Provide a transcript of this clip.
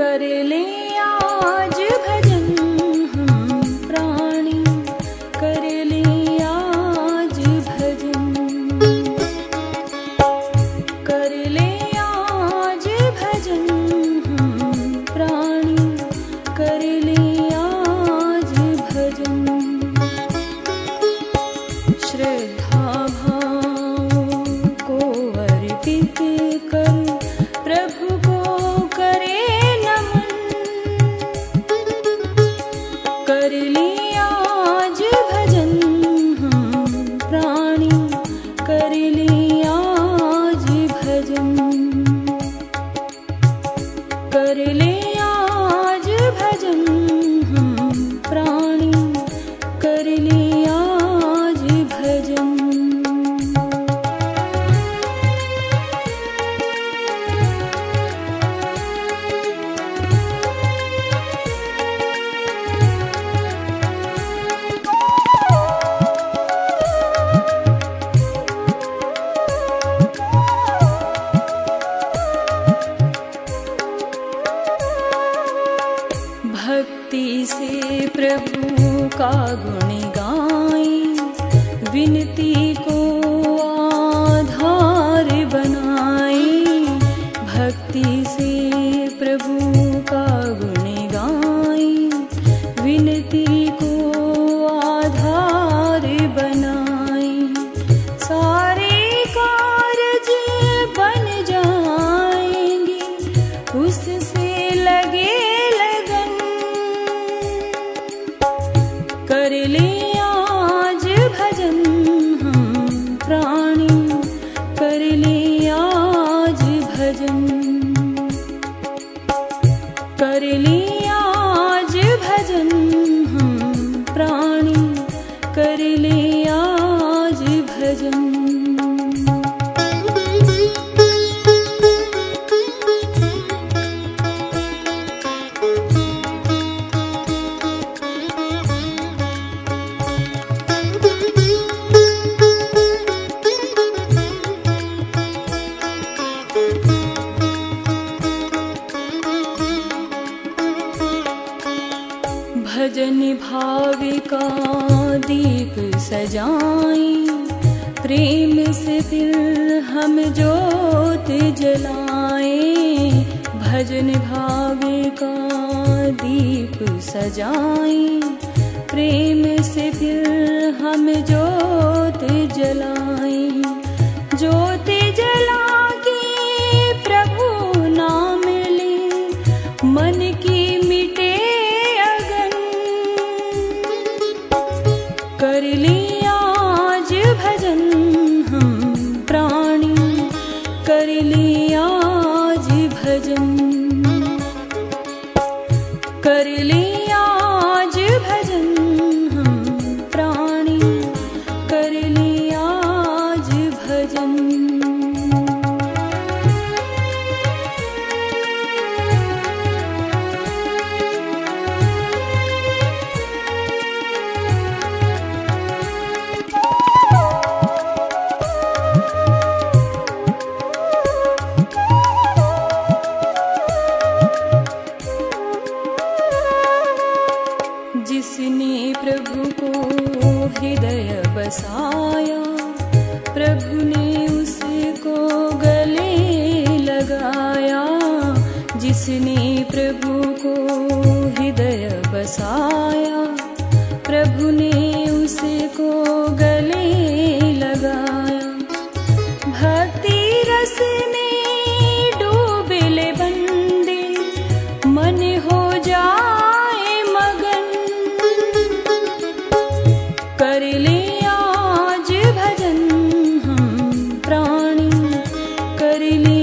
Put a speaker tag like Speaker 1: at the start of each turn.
Speaker 1: कर ले आज भजन हम प्राणी। कर ले आज भजन। कर ले आज भजन हम प्राणी। कर ले आज भजन। से प्रभु का गुण गाई विनती को कर ले आज भजन हम प्राणी। कर ले आज भजन भजन भाविका दीप सजाई। प्रेम से दिल हम जोत जलाए। भजन भाविका दीप सजाई। प्रेम से दिल हम जोत जलाए। जोत जला के प्रभु नाम ले। मन की कर ले आज भजन प्रभु ने उसे को गले लगाया, जिसने प्रभु को हृदय बसाया। प्रभु ने उसे को गले लगाया। भक्ति रस ने डूबिले बंदे, मन हो जा कर ली